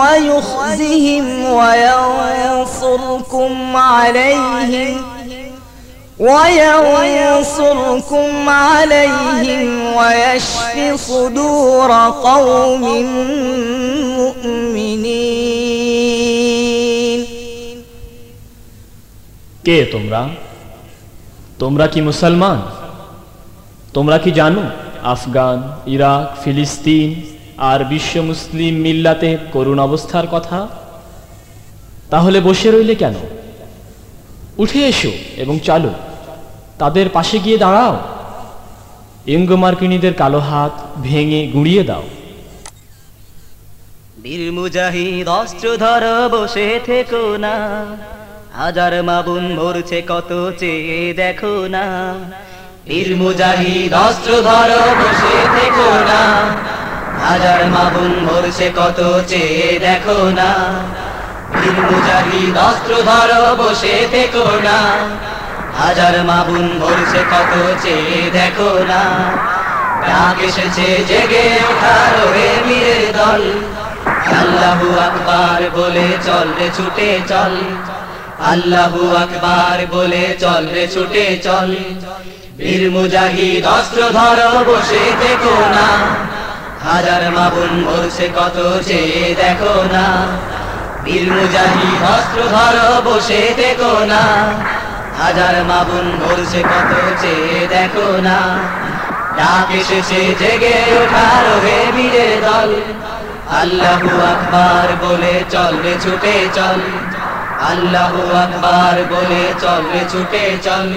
ويخزهم وينصركم عليهم وينصركم عليهم ويشف صدور قوم مؤمنين কে তোমরা তোমরা কি মুসলমান তোমরা কি জানো আফগান ইরাক ফিলিস্তিন আর বিশ্ব মুসলিম মিল্লাতের করুণ অবস্থার কথা? তাহলে বসে রইলে কেন? উঠে এসো এবং চালো। তাদের পাশে গিয়ে দাঁড়াও। ইঙ্গমার্কিনীদের কালো হাত ভেঙে গুঁড়িয়ে দাও। বীর মুজাহিদ, অস্ত্র ধর, বসে থেকো না। হাজার মাবুন মরছে, কত চেয়ে দেখো না। বীর মুজাহিদ, অস্ত্র ধর, বসে থেকো না। হাজার মাবুন মরছে কত চেয়ে দেখো না। বীর অস্ত্র ধর, বসে থেকো না। হাজার মাবুন মরছে কত চেয়ে দেখো না। ডাক এসেছে, জেগে ওঠার হে বীরের দল। আল্লাহু আকবার বলে, চল রে, ছুটে চল। আল্লাহু আকবার বলে, চল রে, ছুটে চল। বীর মুজাহিদ অস্ত্র ধর, বসে দেখো না। হাজার মাবুন বলছে, কত চেয়ে দেখো না। বীর মুজাহিদ অস্ত্র ধর, বসে দেখো না। হাজার মাবুন মরছে কত চেয়ে দেখো না। ডাক এসেছে জেগে ওঠার হে বীরের দল। আল্লাহু আকবার বলে, চল রে, ছুটে চল। আল্লাহু আকবার বলে, চল রে, ছুটে চল।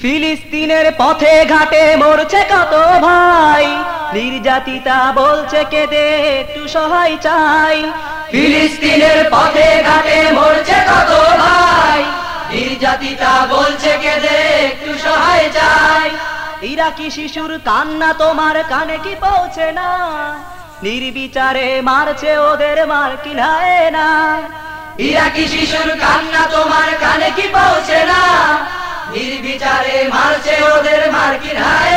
ফিলিস্তিনের পথে ঘাটে মরছে কত ভাই। নির্যাতিতা বলছে কেঁদে, একটু সহায় চাই। ফিলিস্তিনের পথে ঘাটে মরছে কত ভাই। নির্যাতিতা বলছে কেঁদে, একটু সহায় চাই। ইরাকি শিশুর কান্না তোমার কানে কি পৌঁছে না? নির্বিচারে মারছে ওদের মার কিনায় না। ইরাকি শিশুর কান্না তোমার কানে কি পৌঁছে না? নির্বিচারে মারছে ওদের মার কিনায়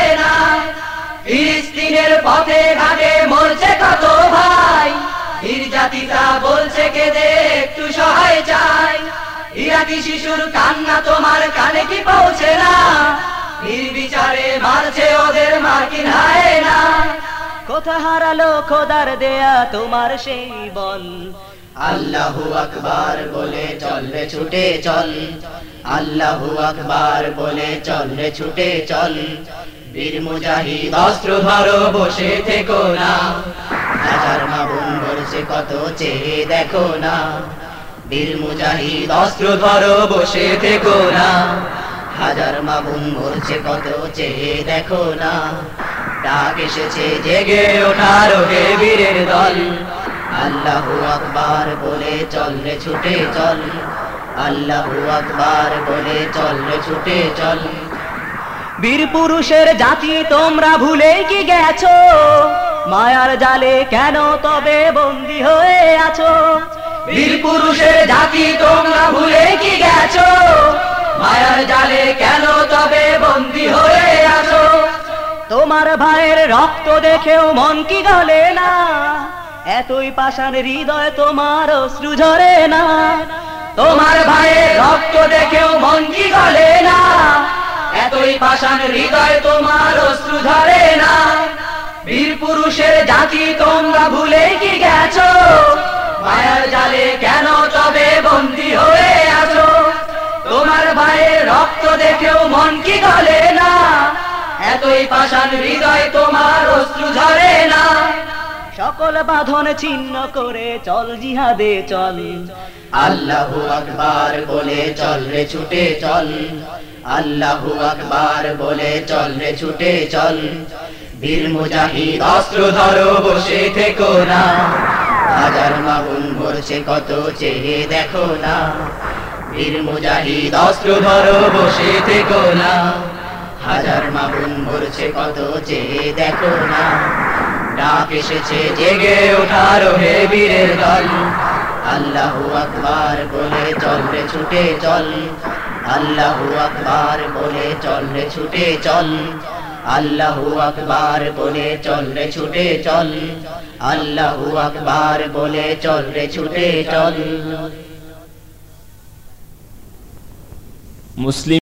ফিলিস্তিনের পথে ঘাটে মরছে কত ভাই। নির্যাতিতা বলছে কেঁদে একটু সহায় চাই। ইরাকি শিশুর কান্না তোমার কানে কি পৌঁছে না? নির্বিচারে মারছে ওদের মার কিনায় না কোথা হারালো খোদার দেয়া তোমার সেই আল্লাহু আকবার বলে চল রে ছুটে চল। আল্লাহু আকবার বলে চল রে ছুটে চল। বীর মুজাহিদ অস্ত্র ধরো বসে থেকো না। হাজার মাবুন বলছে, কত চেয়ে দেখো না। বীর মুজাহিদ অস্ত্র ধরো বসে থেকো না। হাজার মাবুন মরছে কত চেয়ে দেখো না। ডাক এসেছে, জেগে ওঠার হে বীরের দল। আল্লাহু আকবার বলে চল রে ছুটে চল। আল্লাহু আকবার বলে চল রে ছুটে চল। বীর পুরুষের জাতি তোমরা ভুলে কি গেছো? মায়ার জালে কেন তবে বন্দি হয়ে আছো? বীর পুরুষের জাতি তোমরা ভুলে কি গেছো? মায়ার জালে কেন তবে বন্দি হয়ে আছো? তোমার ভাইয়ের রক্ত দেখেও মন কি গলে না? এতই পাষাণ হৃদয় তোমার অশ্রু ঝরে না? তোমার ভাইয়ের রক্ত দেখেও মন কি গলে না? এতই পাষাণ হৃদয় তোমার অশ্রু ধরে না। বীর পুরুষের জাতি তোমরা ভুলে কি গেছো? মায়ার জালে কেন তবে বন্দি হয়ে আছো? তোমার ভাইয়ের রক্ত দেখেও মন কি গলে না? এতই পাষাণ হৃদয় তোমার অশ্রু ঝরে না। সকল বাঁধন ছিন্ন করে চল জিহাদে চল। আল্লাহু আকবার বলে চল রে ছুটে চল। আল্লাহু আকবার বলে চল রে, ছুটে চল। বীর মুজাহিদ অস্ত্র ধরো, বসে থেকো না। হাজার মাগুন মরছে, কত চেয়ে দেখো না। বীর মুজাহিদ অস্ত্র ধরো, বসে থেকো না। হাজার মাগুন মরছে, কত চেয়ে দেখো না। ডাক এসেছে, জেগে ওঠার হে বীরের দল। আল্লাহু আকবার বলে চল রে, ছুটে চল। আল্লাহু আকবার বলে চল রে, ছুটে চল। আল্লাহু আকবার বলে চল রে, ছুটে চল। আল্লাহু আকবার বলে চল রে, ছুটে চল। মুসলিম